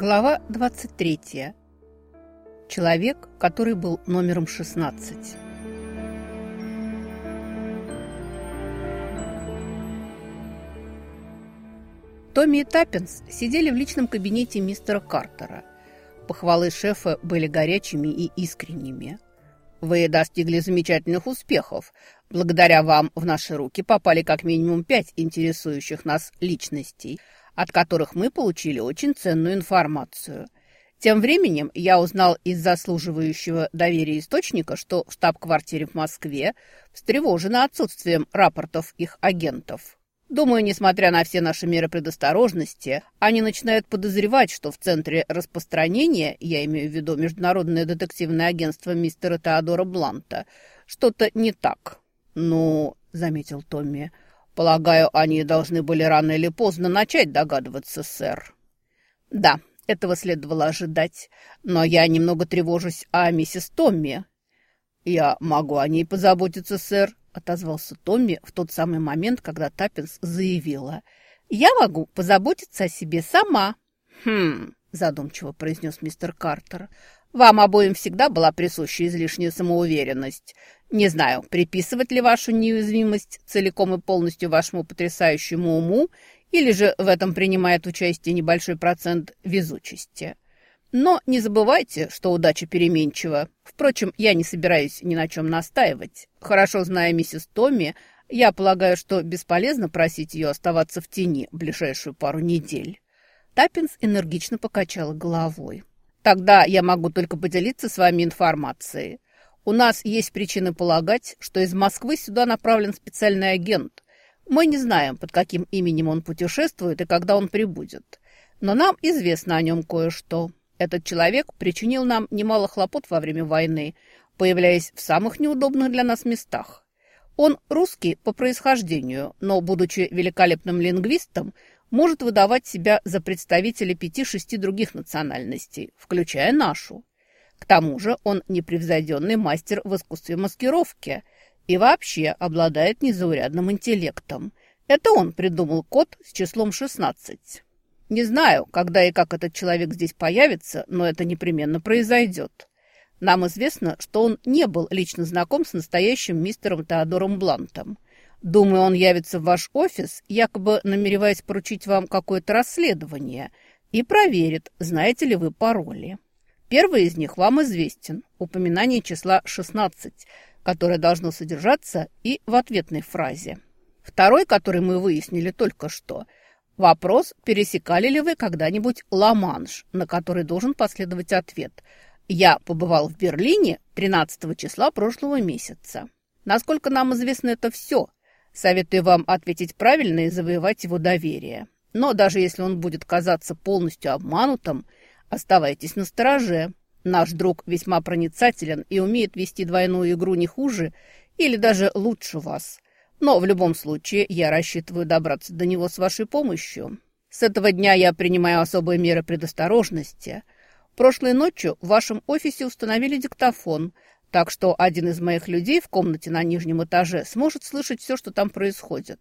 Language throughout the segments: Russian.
Глава 23. Человек, который был номером 16. Томми и Таппинс сидели в личном кабинете мистера Картера. Похвалы шефа были горячими и искренними. «Вы достигли замечательных успехов. Благодаря вам в наши руки попали как минимум пять интересующих нас личностей – от которых мы получили очень ценную информацию. Тем временем я узнал из заслуживающего доверия источника, что в штаб-квартире в Москве встревожено отсутствием рапортов их агентов. Думаю, несмотря на все наши меры предосторожности, они начинают подозревать, что в центре распространения, я имею в виду Международное детективное агентство мистера Теодора Бланта, что-то не так. «Ну», — заметил Томми, — Полагаю, они должны были рано или поздно начать догадываться, сэр. Да, этого следовало ожидать, но я немного тревожусь о миссис Томми. Я могу о ней позаботиться, сэр, отозвался Томми в тот самый момент, когда Таппинс заявила. Я могу позаботиться о себе сама. Хм, задумчиво произнес мистер Картер. Вам обоим всегда была присуща излишняя самоуверенность. Не знаю, приписывать ли вашу неуязвимость целиком и полностью вашему потрясающему уму, или же в этом принимает участие небольшой процент везучести. Но не забывайте, что удача переменчива. Впрочем, я не собираюсь ни на чем настаивать. Хорошо зная миссис Томми, я полагаю, что бесполезно просить ее оставаться в тени ближайшую пару недель. Таппинс энергично покачала головой. Тогда я могу только поделиться с вами информацией. У нас есть причины полагать, что из Москвы сюда направлен специальный агент. Мы не знаем, под каким именем он путешествует и когда он прибудет. Но нам известно о нем кое-что. Этот человек причинил нам немало хлопот во время войны, появляясь в самых неудобных для нас местах. Он русский по происхождению, но, будучи великолепным лингвистом, может выдавать себя за представителя пяти-шести других национальностей, включая нашу. К тому же он непревзойденный мастер в искусстве маскировки и вообще обладает незаурядным интеллектом. Это он придумал код с числом 16. Не знаю, когда и как этот человек здесь появится, но это непременно произойдет. Нам известно, что он не был лично знаком с настоящим мистером Теодором Блантом – Думаю, он явится в ваш офис, якобы намереваясь поручить вам какое-то расследование, и проверит, знаете ли вы пароли. Первый из них вам известен – упоминание числа 16, которое должно содержаться и в ответной фразе. Второй, который мы выяснили только что – вопрос, пересекали ли вы когда-нибудь Ла-Манш, на который должен последовать ответ. Я побывал в Берлине 13 числа прошлого месяца. Насколько нам известно, это все – Советую вам ответить правильно и завоевать его доверие. Но даже если он будет казаться полностью обманутым, оставайтесь на стороже. Наш друг весьма проницателен и умеет вести двойную игру не хуже или даже лучше вас. Но в любом случае я рассчитываю добраться до него с вашей помощью. С этого дня я принимаю особые меры предосторожности. Прошлой ночью в вашем офисе установили диктофон – так что один из моих людей в комнате на нижнем этаже сможет слышать все, что там происходит.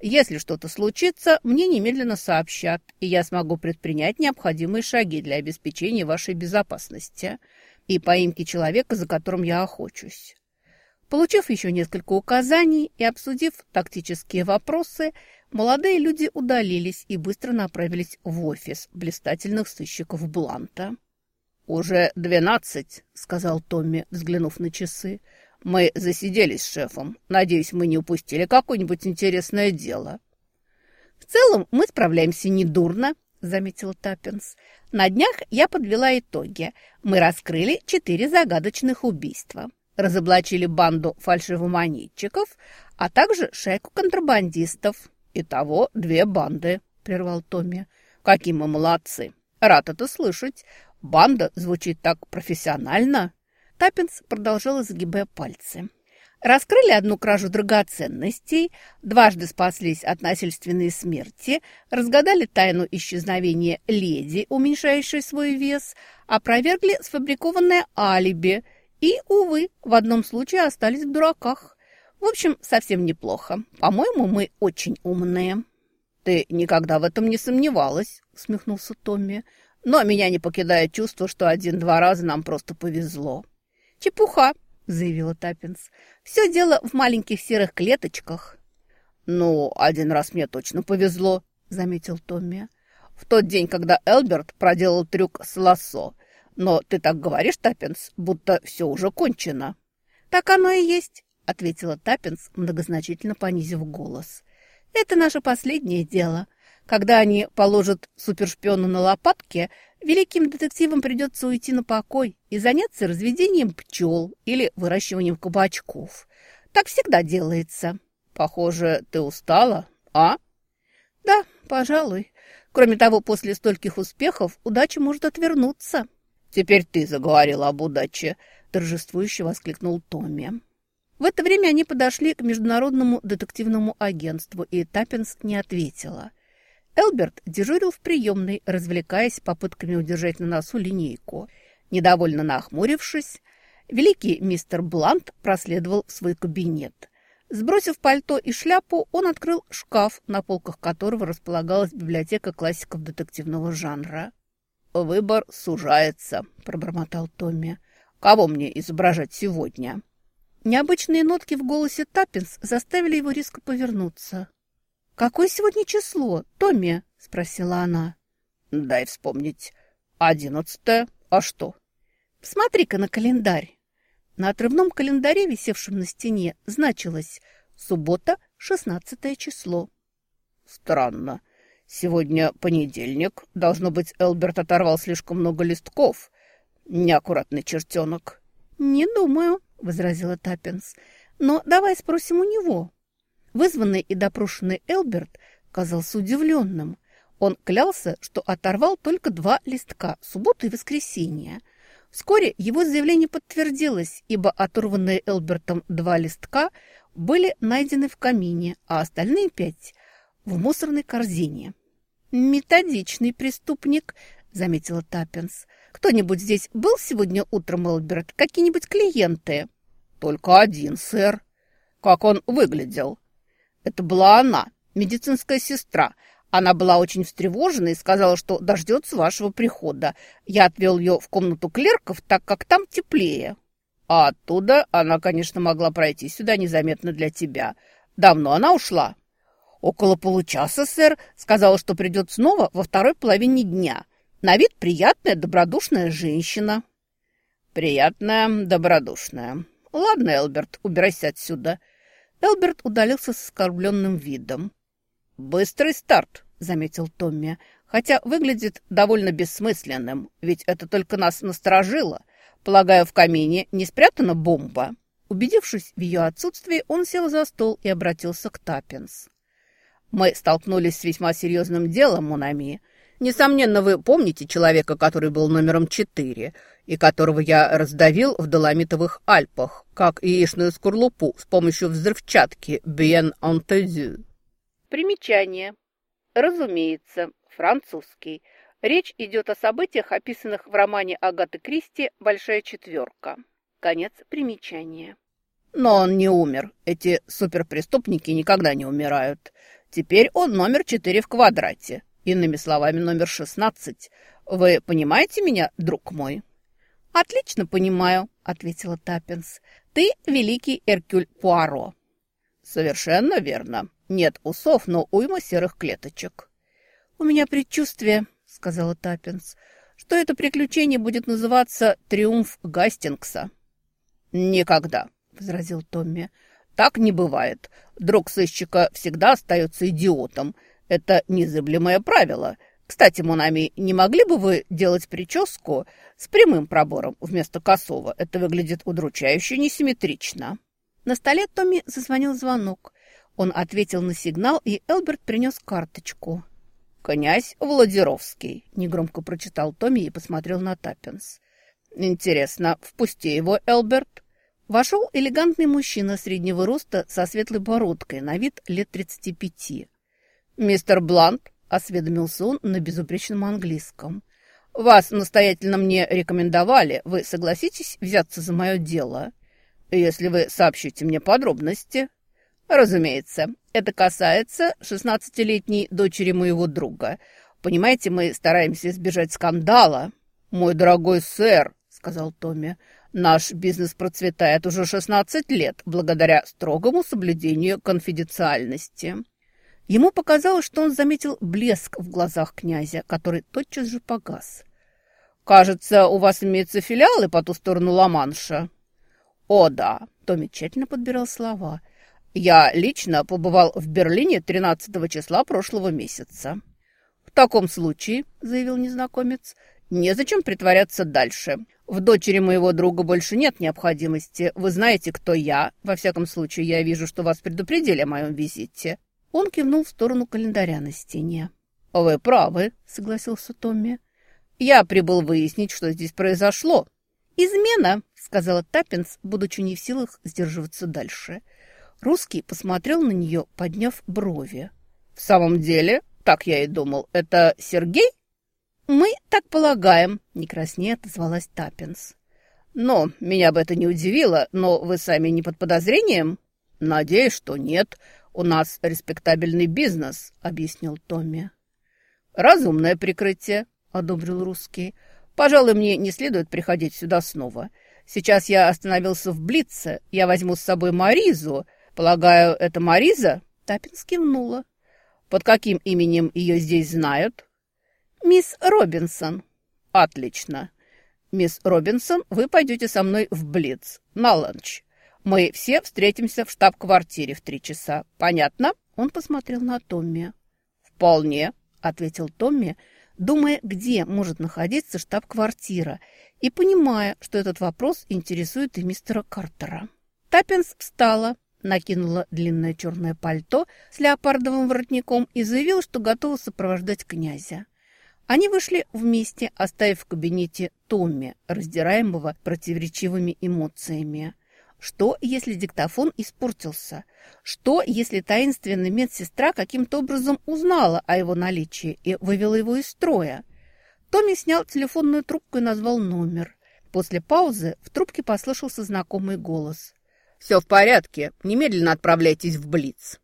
Если что-то случится, мне немедленно сообщат, и я смогу предпринять необходимые шаги для обеспечения вашей безопасности и поимки человека, за которым я охочусь. Получив еще несколько указаний и обсудив тактические вопросы, молодые люди удалились и быстро направились в офис блистательных сыщиков Бланта. «Уже двенадцать», — сказал Томми, взглянув на часы. «Мы засиделись с шефом. Надеюсь, мы не упустили какое-нибудь интересное дело». «В целом мы справляемся недурно», — заметил Таппинс. «На днях я подвела итоги. Мы раскрыли четыре загадочных убийства. Разоблачили банду фальшивомонетчиков, а также шайку контрабандистов. Итого две банды», — прервал Томми. «Какие мы молодцы! Рад это слышать. Банда звучит так профессионально. Таппинс продолжала, загибая пальцы. Раскрыли одну кражу драгоценностей, дважды спаслись от насильственной смерти, разгадали тайну исчезновения леди, уменьшающей свой вес, опровергли сфабрикованное алиби и, увы, в одном случае остались в дураках. В общем, совсем неплохо. По-моему, мы очень умные. «Ты никогда в этом не сомневалась», — усмехнулся Томми. Но меня не покидает чувство, что один-два раза нам просто повезло». «Чепуха», — заявила Таппинс. «Все дело в маленьких серых клеточках». «Ну, один раз мне точно повезло», — заметил Томми. «В тот день, когда Элберт проделал трюк с лассо. Но ты так говоришь, Таппинс, будто все уже кончено». «Так оно и есть», — ответила Таппинс, многозначительно понизив голос. «Это наше последнее дело. Когда они положат супершпиона на лопатки, великим детективам придется уйти на покой и заняться разведением пчел или выращиванием кабачков. Так всегда делается». «Похоже, ты устала, а?» «Да, пожалуй. Кроме того, после стольких успехов удача может отвернуться». «Теперь ты заговорила об удаче», – торжествующе воскликнул Томми. В это время они подошли к Международному детективному агентству, и Таппинс не ответила. Элберт дежурил в приемной, развлекаясь попытками удержать на носу линейку. Недовольно нахмурившись, великий мистер Блант проследовал в свой кабинет. Сбросив пальто и шляпу, он открыл шкаф, на полках которого располагалась библиотека классиков детективного жанра. «Выбор сужается», — пробормотал Томми. «Кого мне изображать сегодня?» Необычные нотки в голосе Таппинс заставили его резко повернуться. «Какое сегодня число, Томми?» — спросила она. «Дай вспомнить. Одиннадцатое. А что?» «Смотри-ка на календарь». На отрывном календаре, висевшем на стене, значилось «Суббота, 16 число». «Странно. Сегодня понедельник. Должно быть, Элберт оторвал слишком много листков. Неаккуратный чертенок». «Не думаю», — возразила Таппинс. «Но давай спросим у него». Вызванный и допрошенный Элберт казался удивленным. Он клялся, что оторвал только два листка – субботу и воскресенье – Вскоре его заявление подтвердилось, ибо оторванные Элбертом два листка были найдены в камине, а остальные пять – в мусорной корзине. «Методичный преступник», – заметила Таппинс. «Кто-нибудь здесь был сегодня утром, Элберт? Какие-нибудь клиенты?» «Только один, сэр». «Как он выглядел?» «Это была она, медицинская сестра. Она была очень встревожена и сказала, что дождется вашего прихода. Я отвел ее в комнату клерков, так как там теплее. А оттуда она, конечно, могла пройти сюда незаметно для тебя. Давно она ушла? Около получаса, сэр. Сказала, что придет снова во второй половине дня. На вид приятная, добродушная женщина. Приятная, добродушная. Ладно, Элберт, убирайся отсюда. Элберт удалился с оскорбленным видом. «Быстрый старт», — заметил Томми, «хотя выглядит довольно бессмысленным, ведь это только нас насторожило. Полагаю, в камине не спрятана бомба». Убедившись в ее отсутствии, он сел за стол и обратился к Таппинс. «Мы столкнулись с весьма серьезным делом, Монами. Несомненно, вы помните человека, который был номером четыре, и которого я раздавил в Доломитовых Альпах, как яичную скорлупу с помощью взрывчатки «Bien entendu». Примечание. Разумеется, французский. Речь идет о событиях, описанных в романе Агаты Кристи «Большая четверка». Конец примечания. Но он не умер. Эти суперпреступники никогда не умирают. Теперь он номер четыре в квадрате. Иными словами, номер шестнадцать. Вы понимаете меня, друг мой? «Отлично понимаю», — ответила Таппинс. «Ты великий Эркюль Пуаро». «Совершенно верно. Нет усов, но уйма серых клеточек. «У меня предчувствие», — сказала Таппинс, «что это приключение будет называться «Триумф Гастингса». «Никогда», — возразил Томми. «Так не бывает. Друг сыщика всегда остается идиотом. Это незыблемое правило. Кстати, Монами, не могли бы вы делать прическу с прямым пробором вместо косого? Это выглядит удручающе несимметрично». На столе Томми зазвонил звонок. Он ответил на сигнал, и Элберт принес карточку. «Князь Владировский», — негромко прочитал Томми и посмотрел на Таппинс. «Интересно, впусти его, Элберт». Вошел элегантный мужчина среднего роста со светлой бородкой, на вид лет тридцати пяти. «Мистер Блант», — осведомился он на безупречном английском, — «вас настоятельно мне рекомендовали. Вы согласитесь взяться за мое дело? Если вы сообщите мне подробности». Разумеется, это касается шестнадцатилетней дочери моего друга. Понимаете, мы стараемся избежать скандала. Мой дорогой сэр, сказал Томми, наш бизнес процветает уже 16 лет благодаря строгому соблюдению конфиденциальности. Ему показалось, что он заметил блеск в глазах князя, который тотчас же погас. «Кажется, у вас имеются филиалы по ту сторону Ла-Манша?» «О, да», — Томми тщательно подбирал слова. «Я лично побывал в Берлине 13 числа прошлого месяца». «В таком случае», — заявил незнакомец, — «незачем притворяться дальше. В дочери моего друга больше нет необходимости. Вы знаете, кто я. Во всяком случае, я вижу, что вас предупредили о моем визите». Он кивнул в сторону календаря на стене. «Вы правы», — согласился Томми. «Я прибыл выяснить, что здесь произошло». «Измена», — сказала Таппинс, будучи не в силах сдерживаться дальше. Русский посмотрел на нее, подняв брови. «В самом деле?» Так я и думал. Это Сергей? Мы так полагаем, не краснея отозвалась Таппинс. Но меня бы это не удивило, но вы сами не под подозрением? Надеюсь, что нет. У нас респектабельный бизнес, объяснил Томми. Разумное прикрытие, одобрил русский. Пожалуй, мне не следует приходить сюда снова. Сейчас я остановился в Блице. Я возьму с собой Маризу. Полагаю, это Мариза? Таппинс кивнула. Под каким именем ее здесь знают? Мисс Робинсон. Отлично. Мисс Робинсон, вы пойдете со мной в Блиц, на ланч. Мы все встретимся в штаб-квартире в три часа. Понятно? Он посмотрел на Томми. Вполне, ответил Томми, думая, где может находиться штаб-квартира, и понимая, что этот вопрос интересует и мистера Картера. Таппинс встала, накинула длинное черное пальто с леопардовым воротником и заявила, что готова сопровождать князя. Они вышли вместе, оставив в кабинете Томми, раздираемого противоречивыми эмоциями. Что, если диктофон испортился? Что, если таинственная медсестра каким-то образом узнала о его наличии и вывела его из строя? Томми снял телефонную трубку и назвал номер. После паузы в трубке послышался знакомый голос. «Все в порядке. Немедленно отправляйтесь в Блиц».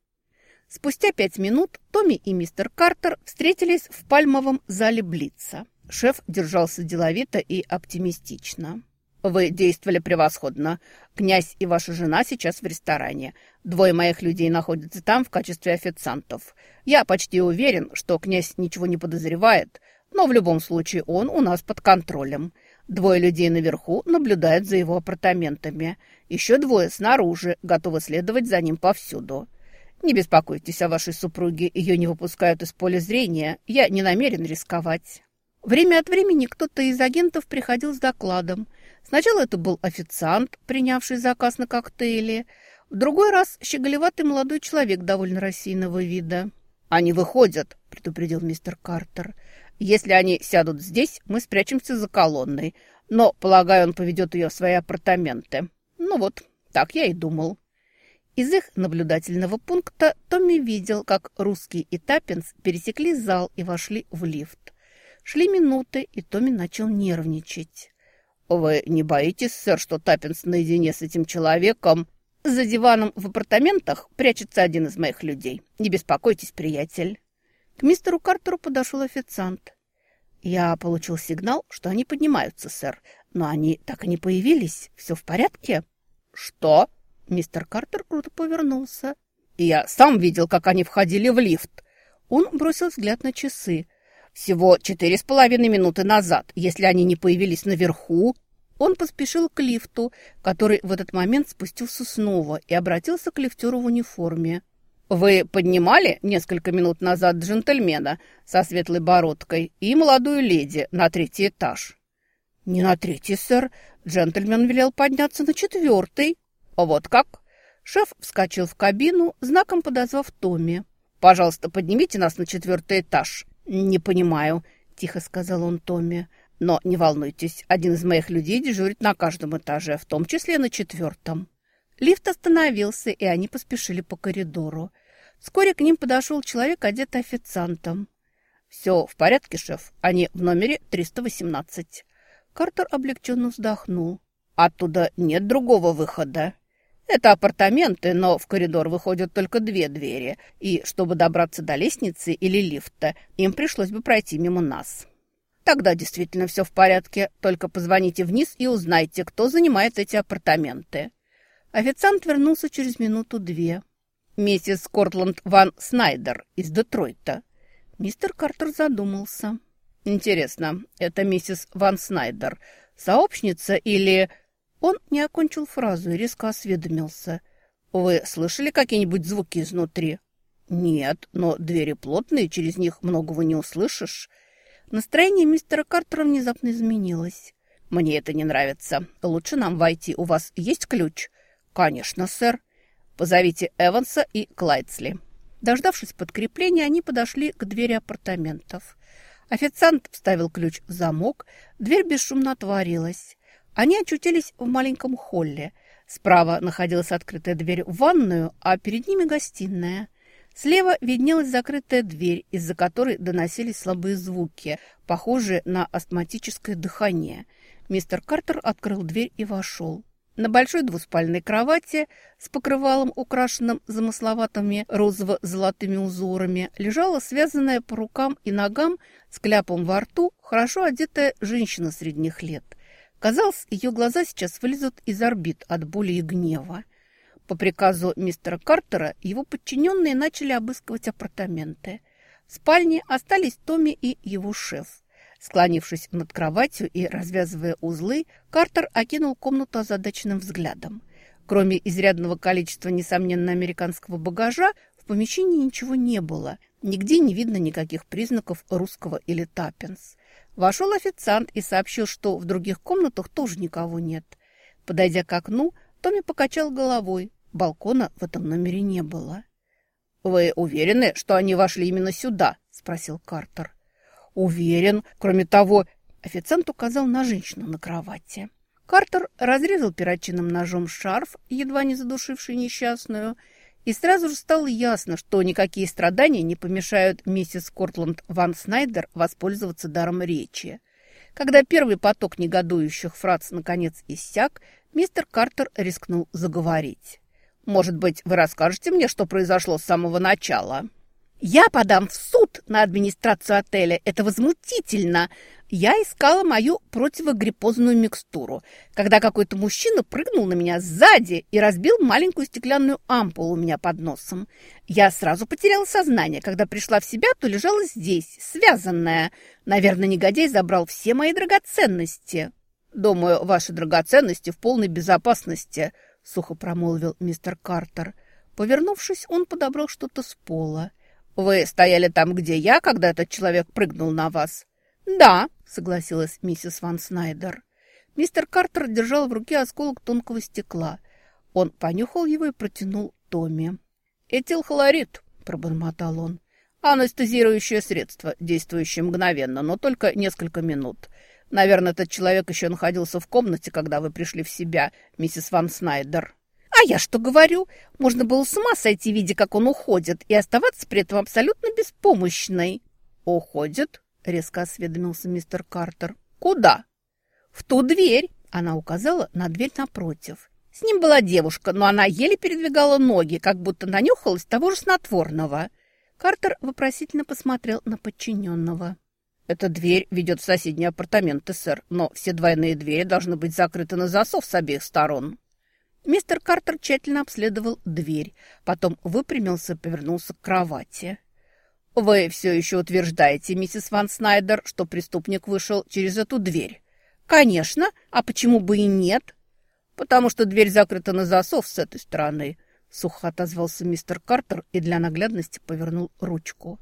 Спустя пять минут Томми и мистер Картер встретились в пальмовом зале Блица. Шеф держался деловито и оптимистично. «Вы действовали превосходно. Князь и ваша жена сейчас в ресторане. Двое моих людей находятся там в качестве официантов. Я почти уверен, что князь ничего не подозревает, но в любом случае он у нас под контролем. Двое людей наверху наблюдают за его апартаментами. Еще двое снаружи, готовы следовать за ним повсюду. Не беспокойтесь о вашей супруге, ее не выпускают из поля зрения. Я не намерен рисковать. Время от времени кто-то из агентов приходил с докладом. Сначала это был официант, принявший заказ на коктейли. В другой раз щеголеватый молодой человек довольно рассеянного вида. «Они выходят», — предупредил мистер Картер. Если они сядут здесь, мы спрячемся за колонной. Но, полагаю, он поведет ее в свои апартаменты. Ну вот, так я и думал. Из их наблюдательного пункта Томми видел, как русский и Таппинс пересекли зал и вошли в лифт. Шли минуты, и Томми начал нервничать. «Вы не боитесь, сэр, что Таппинс наедине с этим человеком?» «За диваном в апартаментах прячется один из моих людей. Не беспокойтесь, приятель». К мистеру Картеру подошел официант. «Я получил сигнал, что они поднимаются, сэр, но они так и не появились. Все в порядке?» «Что?» Мистер Картер круто повернулся. «Я сам видел, как они входили в лифт». Он бросил взгляд на часы. «Всего четыре с половиной минуты назад. Если они не появились наверху...» Он поспешил к лифту, который в этот момент спустился снова и обратился к лифтеру в униформе. «Вы поднимали несколько минут назад джентльмена со светлой бородкой и молодую леди на третий этаж?» «Не на третий, сэр. Джентльмен велел подняться на четвертый». «Вот как?» Шеф вскочил в кабину, знаком подозвав Томми. «Пожалуйста, поднимите нас на четвертый этаж». «Не понимаю», — тихо сказал он Томми. «Но не волнуйтесь, один из моих людей дежурит на каждом этаже, в том числе на четвертом». Лифт остановился, и они поспешили по коридору. Вскоре к ним подошел человек, одетый официантом. «Все в порядке, шеф. Они в номере 318». Картер облегченно вздохнул. «Оттуда нет другого выхода». Это апартаменты, но в коридор выходят только две двери, и чтобы добраться до лестницы или лифта, им пришлось бы пройти мимо нас. Тогда действительно все в порядке, только позвоните вниз и узнайте, кто занимает эти апартаменты. Официант вернулся через минуту-две. Миссис Кортланд Ван Снайдер из Детройта. Мистер Картер задумался. Интересно, это миссис Ван Снайдер, сообщница или... Он не окончил фразу и резко осведомился. «Вы слышали какие-нибудь звуки изнутри?» «Нет, но двери плотные, через них многого не услышишь». Настроение мистера Картера внезапно изменилось. «Мне это не нравится. Лучше нам войти. У вас есть ключ?» «Конечно, сэр. Позовите Эванса и Клайдсли». Дождавшись подкрепления, они подошли к двери апартаментов. Официант вставил ключ в замок, дверь бесшумно отворилась. Они очутились в маленьком холле. Справа находилась открытая дверь в ванную, а перед ними гостиная. Слева виднелась закрытая дверь, из-за которой доносились слабые звуки, похожие на астматическое дыхание. Мистер Картер открыл дверь и вошел. На большой двуспальной кровати с покрывалом, украшенным замысловатыми розово-золотыми узорами, лежала связанная по рукам и ногам с кляпом во рту хорошо одетая женщина средних лет. Казалось, ее глаза сейчас вылезут из орбит от боли и гнева. По приказу мистера Картера его подчиненные начали обыскивать апартаменты. В спальне остались Томми и его шеф. Склонившись над кроватью и развязывая узлы, Картер окинул комнату озадаченным взглядом. Кроме изрядного количества, несомненно, американского багажа, в помещении ничего не было. Нигде не видно никаких признаков русского или таппинс. Вошел официант и сообщил, что в других комнатах тоже никого нет. Подойдя к окну, Томми покачал головой. Балкона в этом номере не было. «Вы уверены, что они вошли именно сюда?» – спросил Картер. «Уверен. Кроме того...» – официант указал на женщину на кровати. Картер разрезал перочинным ножом шарф, едва не задушивший несчастную, и сразу же стало ясно, что никакие страдания не помешают миссис Кортланд Ван Снайдер воспользоваться даром речи. Когда первый поток негодующих фраз наконец иссяк, мистер Картер рискнул заговорить. «Может быть, вы расскажете мне, что произошло с самого начала?» «Я подам в суд на администрацию отеля. Это возмутительно. Я искала мою противогриппозную микстуру, когда какой-то мужчина прыгнул на меня сзади и разбил маленькую стеклянную ампулу у меня под носом. Я сразу потеряла сознание. Когда пришла в себя, то лежала здесь, связанная. Наверное, негодяй забрал все мои драгоценности». «Думаю, ваши драгоценности в полной безопасности», — сухо промолвил мистер Картер. Повернувшись, он подобрал что-то с пола. «Вы стояли там, где я, когда этот человек прыгнул на вас?» «Да», — согласилась миссис Ван Снайдер. Мистер Картер держал в руке осколок тонкого стекла. Он понюхал его и протянул Томми. «Этилхлорид», — пробормотал он. «Анестезирующее средство, действующее мгновенно, но только несколько минут. Наверное, этот человек еще находился в комнате, когда вы пришли в себя, миссис Ван Снайдер». А я что говорю? Можно было с ума сойти, видя, как он уходит, и оставаться при этом абсолютно беспомощной. «Уходит?» — резко осведомился мистер Картер. «Куда?» «В ту дверь!» — она указала на дверь напротив. С ним была девушка, но она еле передвигала ноги, как будто нанюхалась того же снотворного. Картер вопросительно посмотрел на подчиненного. «Эта дверь ведет в соседние апартаменты, сэр, но все двойные двери должны быть закрыты на засов с обеих сторон». Мистер Картер тщательно обследовал дверь, потом выпрямился и повернулся к кровати. «Вы все еще утверждаете, миссис Ван Снайдер, что преступник вышел через эту дверь?» «Конечно. А почему бы и нет?» «Потому что дверь закрыта на засов с этой стороны», — сухо отозвался мистер Картер и для наглядности повернул ручку.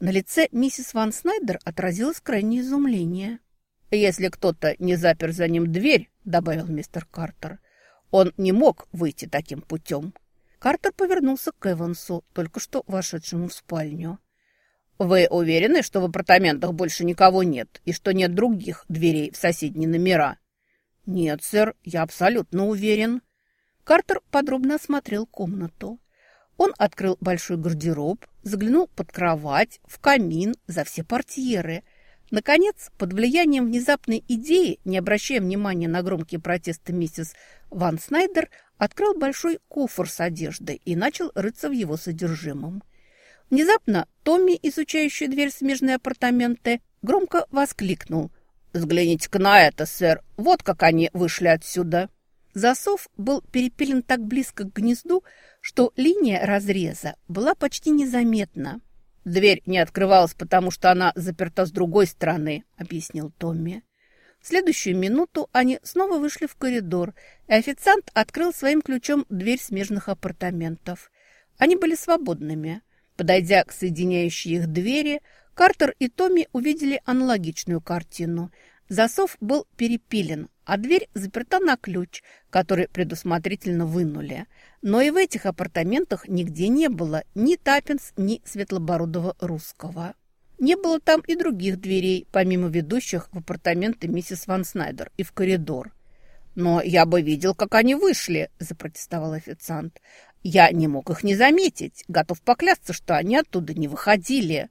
На лице миссис Ван Снайдер отразилось крайнее изумление. «Если кто-то не запер за ним дверь», — добавил мистер Картер, он не мог выйти таким путем. Картер повернулся к Эвансу, только что вошедшему в спальню. «Вы уверены, что в апартаментах больше никого нет и что нет других дверей в соседние номера?» «Нет, сэр, я абсолютно уверен». Картер подробно осмотрел комнату. Он открыл большой гардероб, заглянул под кровать, в камин, за все портьеры – Наконец, под влиянием внезапной идеи, не обращая внимания на громкие протесты миссис Ван Снайдер, открыл большой кофр с одеждой и начал рыться в его содержимом. Внезапно Томми, изучающий дверь смежной апартаменты, громко воскликнул. «Взгляните-ка на это, сэр! Вот как они вышли отсюда!» Засов был перепилен так близко к гнезду, что линия разреза была почти незаметна. «Дверь не открывалась, потому что она заперта с другой стороны», — объяснил Томми. В следующую минуту они снова вышли в коридор, и официант открыл своим ключом дверь смежных апартаментов. Они были свободными. Подойдя к соединяющей их двери, Картер и Томми увидели аналогичную картину. Засов был перепилен, а дверь заперта на ключ, который предусмотрительно вынули. Но и в этих апартаментах нигде не было ни Таппинс, ни светлобородого русского. Не было там и других дверей, помимо ведущих в апартаменты миссис Ван Снайдер и в коридор. «Но я бы видел, как они вышли», – запротестовал официант. «Я не мог их не заметить. Готов поклясться, что они оттуда не выходили».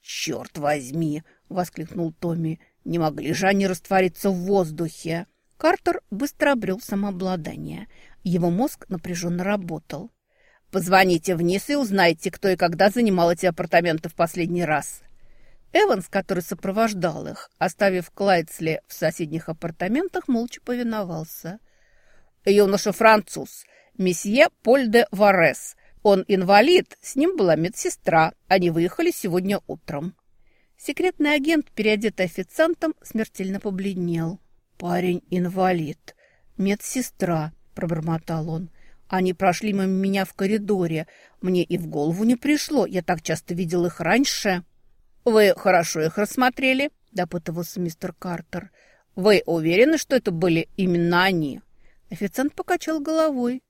«Черт возьми!» – воскликнул Томми. «Не могли же они раствориться в воздухе?» Картер быстро обрел самообладание. Его мозг напряженно работал. Позвоните вниз и узнайте, кто и когда занимал эти апартаменты в последний раз». Эванс, который сопровождал их, оставив Клайдсли в соседних апартаментах, молча повиновался. «Юноша француз, месье Поль де Варес. Он инвалид, с ним была медсестра. Они выехали сегодня утром». Секретный агент, переодетый официантом, смертельно побледнел. «Парень инвалид. Медсестра», — пробормотал он. Они прошли мимо меня в коридоре. Мне и в голову не пришло. Я так часто видел их раньше. Вы хорошо их рассмотрели, допытывался мистер Картер. Вы уверены, что это были именно они? Официант покачал головой.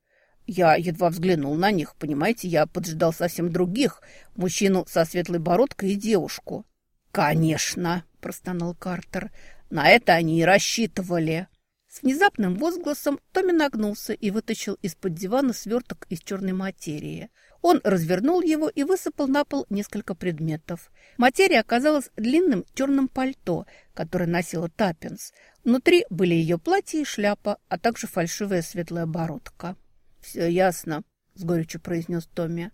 Я едва взглянул на них, понимаете, я поджидал совсем других, мужчину со светлой бородкой и девушку. «Конечно!» – простонал Картер. «На это они и рассчитывали!» С внезапным возгласом Томми нагнулся и вытащил из-под дивана сверток из черной материи. Он развернул его и высыпал на пол несколько предметов. Материя оказалась длинным черным пальто, которое носила Таппинс. Внутри были ее платье и шляпа, а также фальшивая светлая бородка. «Все ясно», — с горечью произнес Томми.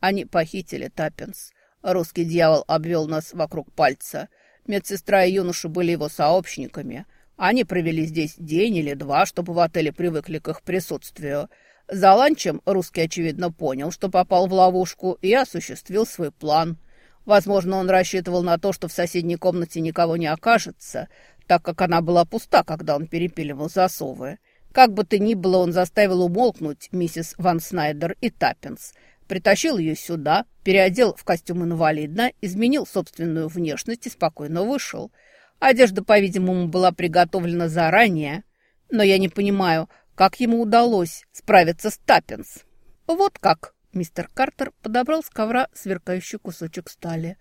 «Они похитили Таппинс. Русский дьявол обвел нас вокруг пальца. Медсестра и юноша были его сообщниками». Они провели здесь день или два, чтобы в отеле привыкли к их присутствию. За ланчем русский, очевидно, понял, что попал в ловушку и осуществил свой план. Возможно, он рассчитывал на то, что в соседней комнате никого не окажется, так как она была пуста, когда он перепиливал засовы. Как бы то ни было, он заставил умолкнуть миссис Ван Снайдер и Таппинс, притащил ее сюда, переодел в костюм инвалида, изменил собственную внешность и спокойно вышел – Одежда, по-видимому, была приготовлена заранее, но я не понимаю, как ему удалось справиться с Таппинс. Вот как мистер Картер подобрал с ковра сверкающий кусочек стали.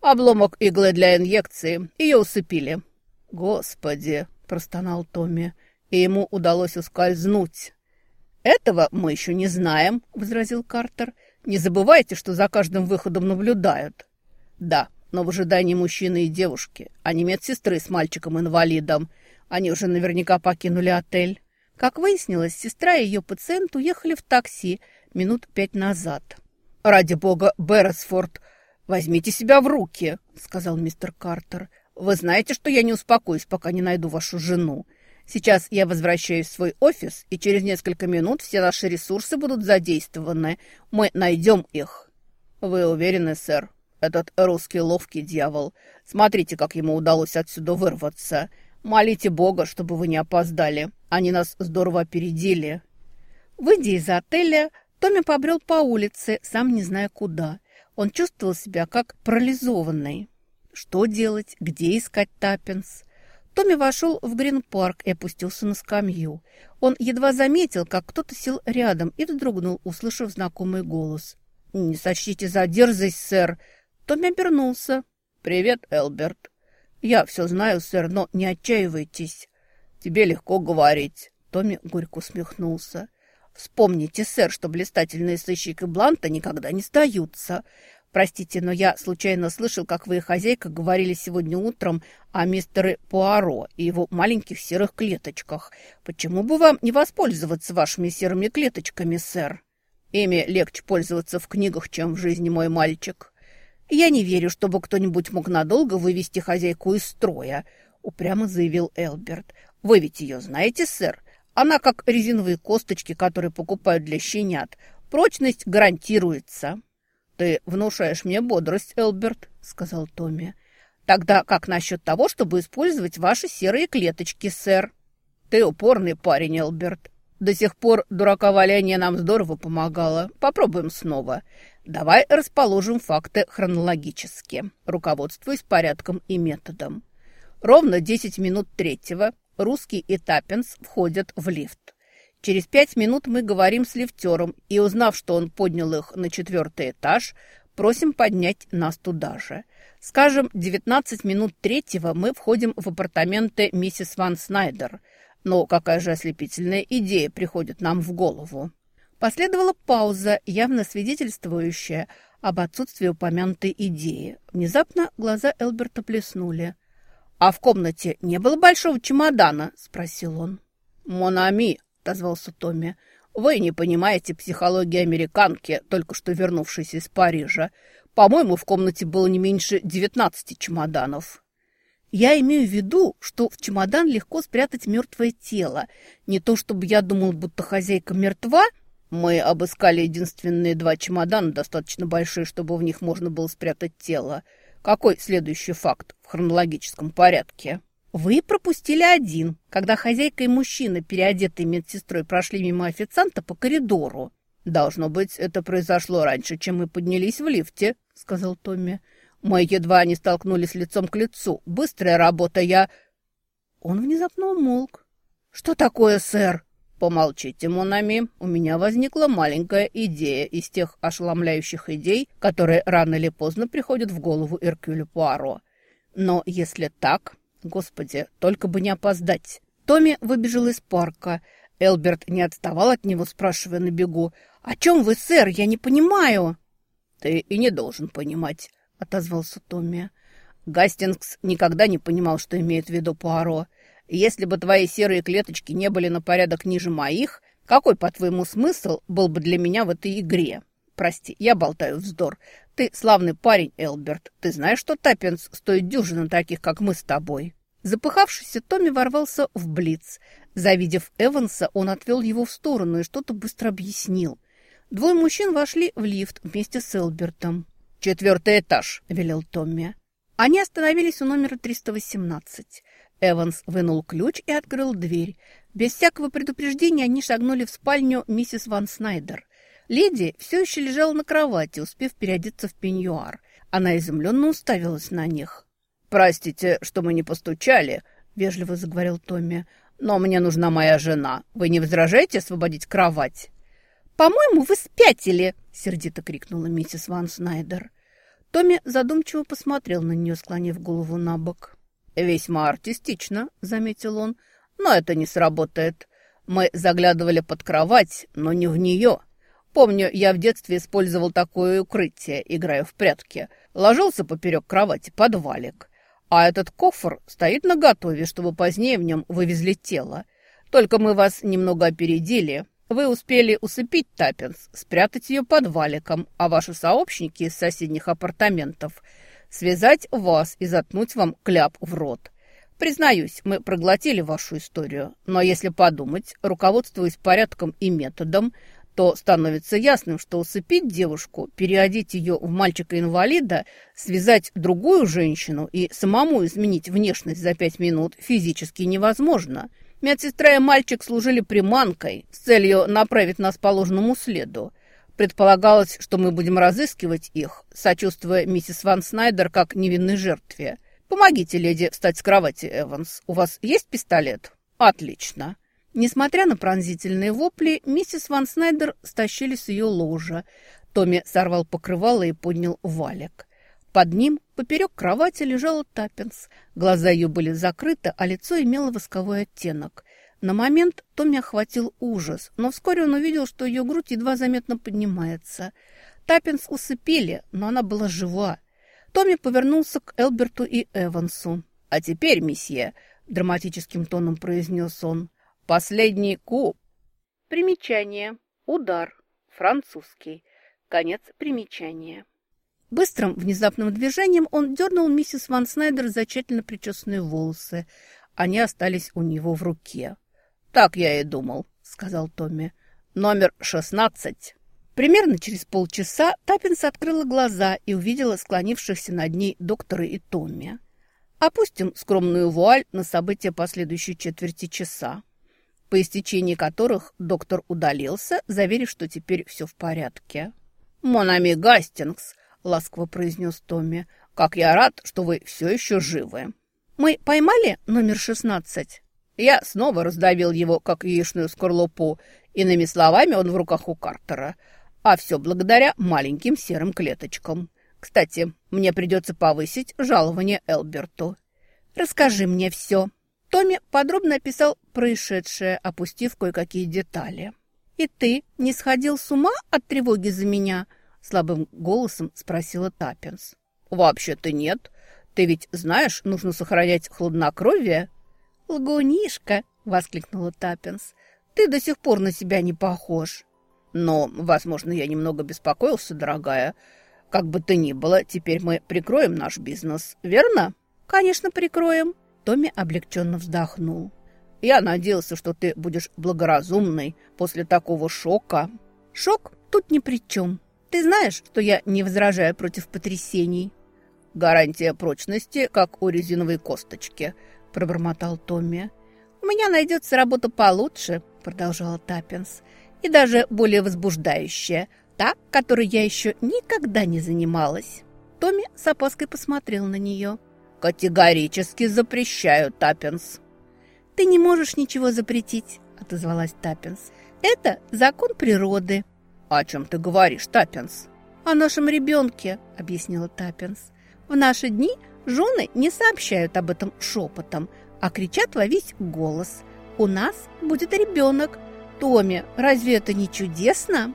Обломок иглы для инъекции. Ее усыпили. «Господи!» – простонал Томми. И ему удалось ускользнуть. «Этого мы еще не знаем», – возразил Картер. «Не забывайте, что за каждым выходом наблюдают». «Да, но в ожидании мужчины и девушки, а не медсестры с мальчиком-инвалидом. Они уже наверняка покинули отель. Как выяснилось, сестра и ее пациент уехали в такси минут пять назад. «Ради бога, Берресфорд, возьмите себя в руки», — сказал мистер Картер. «Вы знаете, что я не успокоюсь, пока не найду вашу жену. Сейчас я возвращаюсь в свой офис, и через несколько минут все наши ресурсы будут задействованы. Мы найдем их». «Вы уверены, сэр?» Этот русский ловкий дьявол. Смотрите, как ему удалось отсюда вырваться. Молите Бога, чтобы вы не опоздали. Они нас здорово опередили». Выйдя из отеля, Томми побрел по улице, сам не зная куда. Он чувствовал себя как парализованный. Что делать? Где искать Таппинс? Томми вошел в Грин-парк и опустился на скамью. Он едва заметил, как кто-то сел рядом и вздрогнул, услышав знакомый голос. «Не сочтите за дерзость, сэр!» Томми обернулся. «Привет, Элберт. Я все знаю, сэр, но не отчаивайтесь. Тебе легко говорить». Томми горько усмехнулся. «Вспомните, сэр, что блистательные сыщики Бланта никогда не сдаются. Простите, но я случайно слышал, как вы и хозяйка говорили сегодня утром о мистере Пуаро и его маленьких серых клеточках. Почему бы вам не воспользоваться вашими серыми клеточками, сэр? Ими легче пользоваться в книгах, чем в жизни, мой мальчик. Я не верю, чтобы кто-нибудь мог надолго вывести хозяйку из строя, упрямо заявил Элберт. Вы ведь ее знаете, сэр? Она как резиновые косточки, которые покупают для щенят. Прочность гарантируется. «Ты внушаешь мне бодрость, Элберт», — сказал Томми. «Тогда как насчет того, чтобы использовать ваши серые клеточки, сэр?» «Ты упорный парень, Элберт. До сих пор дураковаляние нам здорово помогало. Попробуем снова. Давай расположим факты хронологически, руководствуясь порядком и методом. Ровно 10 минут третьего русский и Таппинс входят в лифт. Через пять минут мы говорим с лифтером и, узнав, что он поднял их на четвертый этаж, просим поднять нас туда же. Скажем, 19 минут третьего мы входим в апартаменты миссис Ван Снайдер. Но какая же ослепительная идея приходит нам в голову? Последовала пауза, явно свидетельствующая об отсутствии упомянутой идеи. Внезапно глаза Элберта плеснули. «А в комнате не было большого чемодана?» – спросил он. «Монами», – отозвался Томми. «Вы не понимаете психологии американки, только что вернувшейся из Парижа. По-моему, в комнате было не меньше девятнадцати чемоданов». «Я имею в виду, что в чемодан легко спрятать мертвое тело. Не то чтобы я думал, будто хозяйка мертва. Мы обыскали единственные два чемодана, достаточно большие, чтобы в них можно было спрятать тело. Какой следующий факт в хронологическом порядке?» «Вы пропустили один, когда хозяйка и мужчина, переодетые медсестрой, прошли мимо официанта по коридору». «Должно быть, это произошло раньше, чем мы поднялись в лифте», — сказал Томми. «Мы едва не столкнулись лицом к лицу. Быстрая работа, я...» Он внезапно умолк. «Что такое, сэр?» «Помолчите, Монами. У меня возникла маленькая идея из тех ошеломляющих идей, которые рано или поздно приходят в голову Эркюлю Пуаро. Но если так, Господи, только бы не опоздать. Томми выбежал из парка. Элберт не отставал от него, спрашивая на бегу. «О чем вы, сэр? Я не понимаю». «Ты и не должен понимать», — отозвался Томми. Гастингс никогда не понимал, что имеет в виду Пуаро. Если бы твои серые клеточки не были на порядок ниже моих, какой, по-твоему, смысл был бы для меня в этой игре? Прости, я болтаю вздор. Ты славный парень, Элберт. Ты знаешь, что Таппинс стоит дюжина таких, как мы с тобой?» Запыхавшийся Томми ворвался в Блиц. Завидев Эванса, он отвел его в сторону и что-то быстро объяснил. Двое мужчин вошли в лифт вместе с Элбертом. «Четвертый этаж», — велел Томми. Они остановились у номера 318. Эванс вынул ключ и открыл дверь. Без всякого предупреждения они шагнули в спальню миссис Ван Снайдер. Леди все еще лежала на кровати, успев переодеться в пеньюар. Она изумленно уставилась на них. «Простите, что мы не постучали», — вежливо заговорил Томми. «Но мне нужна моя жена. Вы не возражаете освободить кровать?» «По-моему, вы спятили!» — сердито крикнула миссис Ван Снайдер. Томми задумчиво посмотрел на нее, склонив голову на бок. «Весьма артистично», — заметил он, — «но это не сработает. Мы заглядывали под кровать, но не в нее. Помню, я в детстве использовал такое укрытие, играя в прятки. Ложился поперек кровати под валик. А этот кофр стоит наготове, чтобы позднее в нем вывезли тело. Только мы вас немного опередили. Вы успели усыпить Таппинс, спрятать ее под валиком, а ваши сообщники из соседних апартаментов связать вас и заткнуть вам кляп в рот. Признаюсь, мы проглотили вашу историю, но если подумать, руководствуясь порядком и методом, то становится ясным, что усыпить девушку, переодеть ее в мальчика-инвалида, связать другую женщину и самому изменить внешность за пять минут физически невозможно. Медсестра и мальчик служили приманкой с целью направить нас по ложному следу. Предполагалось, что мы будем разыскивать их, сочувствуя миссис Ван Снайдер как невинной жертве. «Помогите, леди, встать с кровати, Эванс. У вас есть пистолет?» «Отлично». Несмотря на пронзительные вопли, миссис Ван Снайдер стащили с ее ложа. Томми сорвал покрывало и поднял валик. Под ним, поперек кровати, лежала Таппинс. Глаза ее были закрыты, а лицо имело восковой оттенок. На момент Томми охватил ужас, но вскоре он увидел, что ее грудь едва заметно поднимается. Таппинс усыпили, но она была жива. Томми повернулся к Элберту и Эвансу. «А теперь, месье», — драматическим тоном произнес он, — «последний куб». Примечание. Удар. Французский. Конец примечания. Быстрым, внезапным движением он дернул миссис Ван Снайдер за тщательно причесанные волосы. Они остались у него в руке. «Так я и думал», — сказал Томми. «Номер шестнадцать». Примерно через полчаса Таппинс открыла глаза и увидела склонившихся над ней доктора и Томми. Опустим скромную вуаль на события последующей четверти часа, по истечении которых доктор удалился, заверив, что теперь все в порядке. «Монами Гастингс», — ласково произнес Томми, — «как я рад, что вы все еще живы». «Мы поймали номер шестнадцать?» Я снова раздавил его, как яичную скорлупу, иными словами, он в руках у Картера — а все благодаря маленьким серым клеточкам. Кстати, мне придется повысить жалование Элберту. Расскажи мне все. Томми подробно описал происшедшее, опустив кое-какие детали. «И ты не сходил с ума от тревоги за меня?» Слабым голосом спросила Таппинс. «Вообще-то нет. Ты ведь знаешь, нужно сохранять хладнокровие». «Лгунишка!» — воскликнула Таппинс. «Ты до сих пор на себя не похож». Но, возможно, я немного беспокоился, дорогая. Как бы то ни было, теперь мы прикроем наш бизнес, верно? Конечно, прикроем. Томми облегченно вздохнул. Я надеялся, что ты будешь благоразумной после такого шока. Шок тут ни при чем. Ты знаешь, что я не возражаю против потрясений. Гарантия прочности, как у резиновой косточки, пробормотал Томми. У меня найдется работа получше, продолжала Таппинс и даже более возбуждающая, та, которой я еще никогда не занималась. Томми с опаской посмотрел на нее. «Категорически запрещаю, Таппинс». «Ты не можешь ничего запретить», — отозвалась Таппинс. «Это закон природы». «О чем ты говоришь, Таппинс?» «О нашем ребенке», — объяснила Таппинс. «В наши дни жены не сообщают об этом шепотом, а кричат во весь голос. У нас будет ребенок, Томи, разве это не чудесно?